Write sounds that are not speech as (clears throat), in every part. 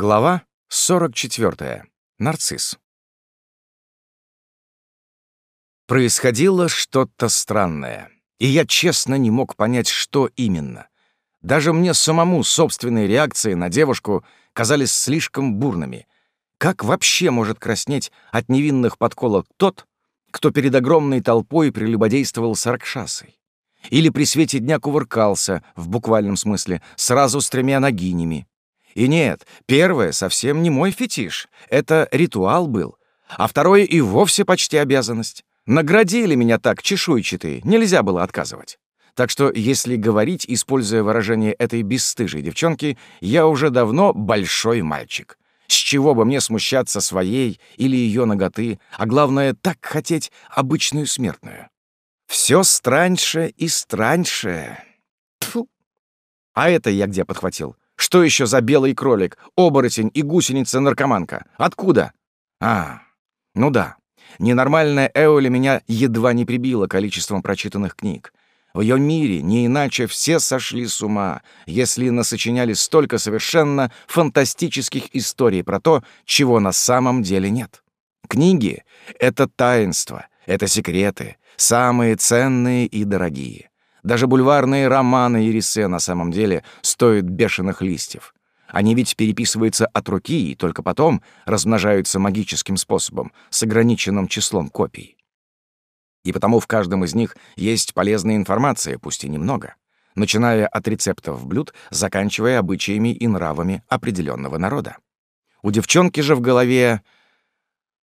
Глава 44. Нарцисс. Происходило что-то странное, и я честно не мог понять, что именно. Даже мне самому собственные реакции на девушку казались слишком бурными. Как вообще может краснеть от невинных подколок тот, кто перед огромной толпой прелюбодействовал с Аркшасой? Или при свете дня кувыркался, в буквальном смысле, сразу с тремя ногинями? И нет, первое совсем не мой фетиш. Это ритуал был. А второе и вовсе почти обязанность. Наградили меня так чешуйчатые, нельзя было отказывать. Так что, если говорить, используя выражение этой бесстыжей девчонки, я уже давно большой мальчик. С чего бы мне смущаться своей или ее ноготы, а главное, так хотеть обычную смертную? Все страньше и страньше. Тьфу. А это я где подхватил? Что еще за белый кролик, оборотень и гусеница-наркоманка? Откуда? А, ну да. Ненормальная Эоли меня едва не прибила количеством прочитанных книг. В ее мире не иначе все сошли с ума, если насочиняли столько совершенно фантастических историй про то, чего на самом деле нет. Книги — это таинство, это секреты, самые ценные и дорогие. Даже бульварные романы Ирисе на самом деле стоят бешеных листьев. Они ведь переписываются от руки и только потом размножаются магическим способом, с ограниченным числом копий. И потому в каждом из них есть полезная информация, пусть и немного, начиная от рецептов блюд, заканчивая обычаями и нравами определенного народа. У девчонки же в голове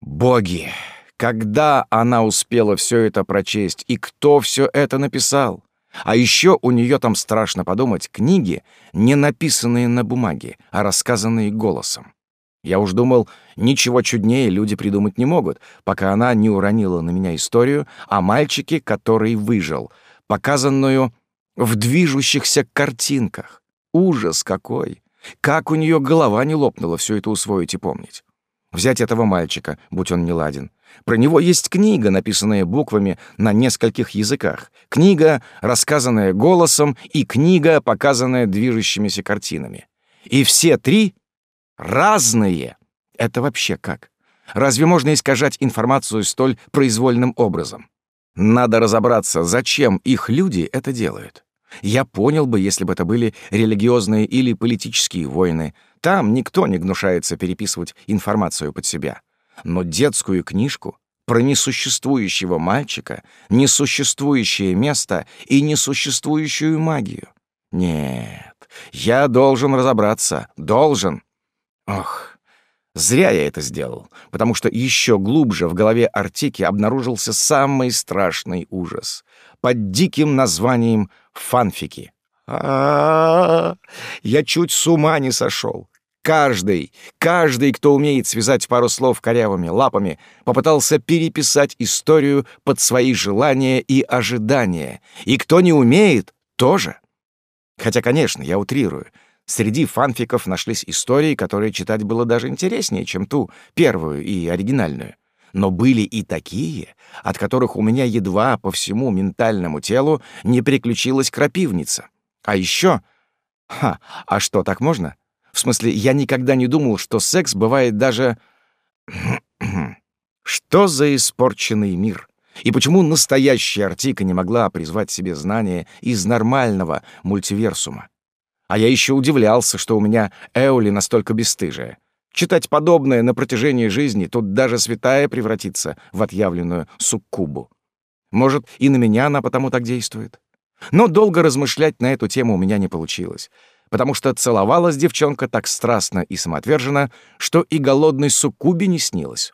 боги. Когда она успела все это прочесть и кто все это написал? А еще у нее там, страшно подумать, книги, не написанные на бумаге, а рассказанные голосом. Я уж думал, ничего чуднее люди придумать не могут, пока она не уронила на меня историю о мальчике, который выжил, показанную в движущихся картинках. Ужас какой! Как у нее голова не лопнула все это усвоить и помнить. Взять этого мальчика, будь он не ладен. Про него есть книга, написанная буквами на нескольких языках. Книга, рассказанная голосом, и книга, показанная движущимися картинами. И все три разные. Это вообще как? Разве можно искажать информацию столь произвольным образом? Надо разобраться, зачем их люди это делают. Я понял бы, если бы это были религиозные или политические войны. Там никто не гнушается переписывать информацию под себя. Но детскую книжку про несуществующего мальчика, несуществующее место и несуществующую магию. Нет, я должен разобраться, должен. Ох, зря я это сделал, потому что еще глубже в голове Артики обнаружился самый страшный ужас под диким названием «фанфики». А, -а, -а, Я чуть с ума не сошел. Каждый, каждый, кто умеет связать пару слов корявыми лапами, попытался переписать историю под свои желания и ожидания. И кто не умеет, тоже. Хотя, конечно, я утрирую. Среди фанфиков нашлись истории, которые читать было даже интереснее, чем ту, первую и оригинальную. Но были и такие, от которых у меня едва по всему ментальному телу не приключилась крапивница. А еще... Ха, а что, так можно? В смысле, я никогда не думал, что секс бывает даже... (clears throat) Что за испорченный мир? И почему настоящая Артика не могла призвать себе знания из нормального мультиверсума? А я еще удивлялся, что у меня Эоли настолько бесстыжая. Читать подобное на протяжении жизни тут даже святая превратится в отъявленную суккубу. Может, и на меня она потому так действует? Но долго размышлять на эту тему у меня не получилось потому что целовалась девчонка так страстно и самоотверженно, что и голодной суккубе не снилось.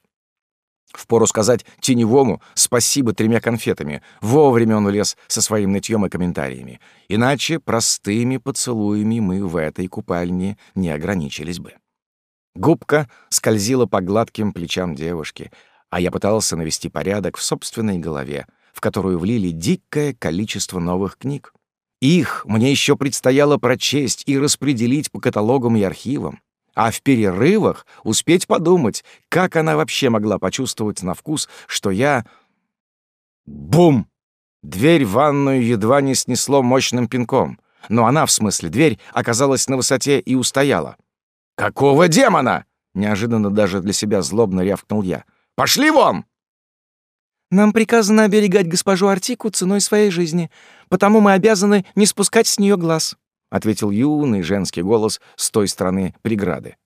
Впору сказать теневому спасибо тремя конфетами. Вовремя он влез со своим нытьем и комментариями. Иначе простыми поцелуями мы в этой купальне не ограничились бы. Губка скользила по гладким плечам девушки, а я пытался навести порядок в собственной голове, в которую влили дикое количество новых книг. Их мне еще предстояло прочесть и распределить по каталогам и архивам. А в перерывах успеть подумать, как она вообще могла почувствовать на вкус, что я... Бум! Дверь в ванную едва не снесло мощным пинком. Но она, в смысле, дверь, оказалась на высоте и устояла. «Какого демона?» — неожиданно даже для себя злобно рявкнул я. «Пошли вон!» «Нам приказано оберегать госпожу Артику ценой своей жизни, потому мы обязаны не спускать с нее глаз», — ответил юный женский голос с той стороны преграды.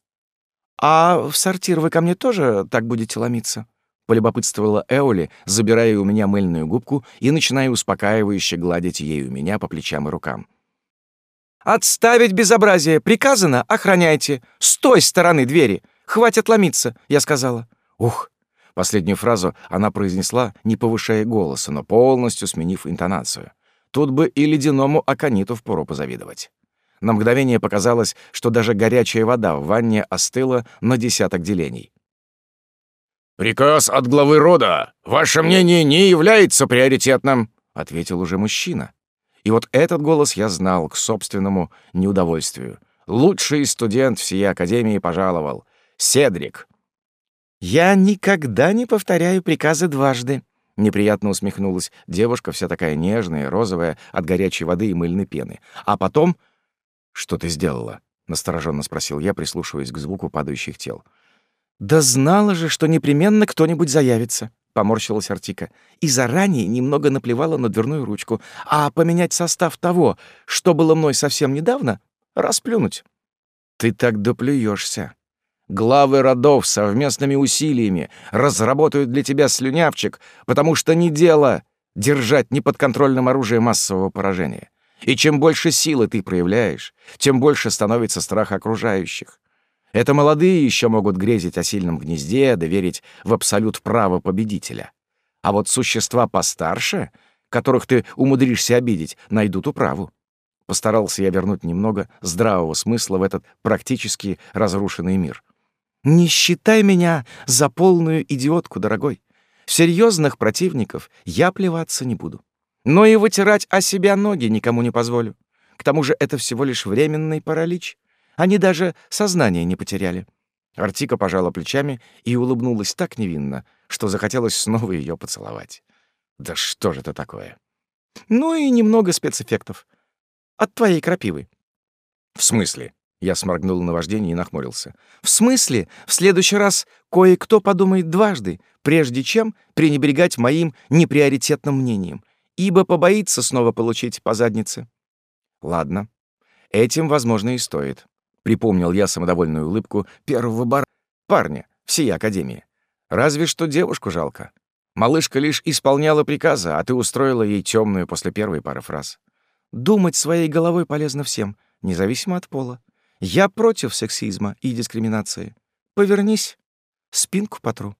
«А в сортир вы ко мне тоже так будете ломиться?» — полюбопытствовала Эоли, забирая у меня мыльную губку и начиная успокаивающе гладить ею меня по плечам и рукам. «Отставить безобразие! Приказано, охраняйте! С той стороны двери! Хватит ломиться!» — я сказала. «Ух!» Последнюю фразу она произнесла, не повышая голоса, но полностью сменив интонацию. Тут бы и ледяному акониту впору позавидовать. На мгновение показалось, что даже горячая вода в ванне остыла на десяток делений. «Приказ от главы рода. Ваше мнение не является приоритетным», — ответил уже мужчина. И вот этот голос я знал к собственному неудовольствию. Лучший студент всей академии пожаловал. Седрик. «Я никогда не повторяю приказы дважды», — неприятно усмехнулась девушка, вся такая нежная, розовая, от горячей воды и мыльной пены. А потом «Что ты сделала?» — настороженно спросил я, прислушиваясь к звуку падающих тел. «Да знала же, что непременно кто-нибудь заявится», — поморщилась Артика. «И заранее немного наплевала на дверную ручку. А поменять состав того, что было мной совсем недавно, расплюнуть». «Ты так доплюешься. Главы родов совместными усилиями разработают для тебя слюнявчик, потому что не дело держать неподконтрольным оружие массового поражения. И чем больше силы ты проявляешь, тем больше становится страх окружающих. Это молодые еще могут грезить о сильном гнезде, доверить в абсолют право победителя. А вот существа постарше, которых ты умудришься обидеть, найдут управу. Постарался я вернуть немного здравого смысла в этот практически разрушенный мир. «Не считай меня за полную идиотку, дорогой. Серьезных противников я плеваться не буду. Но и вытирать о себя ноги никому не позволю. К тому же это всего лишь временный паралич. Они даже сознание не потеряли. Артика пожала плечами и улыбнулась так невинно, что захотелось снова ее поцеловать. Да что же это такое? Ну и немного спецэффектов. От твоей крапивы. В смысле? Я сморгнул на вождение и нахмурился. В смысле? В следующий раз кое-кто подумает дважды, прежде чем пренебрегать моим неприоритетным мнением ибо побоится снова получить по заднице. Ладно, этим, возможно, и стоит. Припомнил я самодовольную улыбку первого бар... парня всей академии. Разве что девушку жалко. Малышка лишь исполняла приказы, а ты устроила ей темную после первой пары фраз. Думать своей головой полезно всем, независимо от пола. Я против сексизма и дискриминации. Повернись, спинку потру.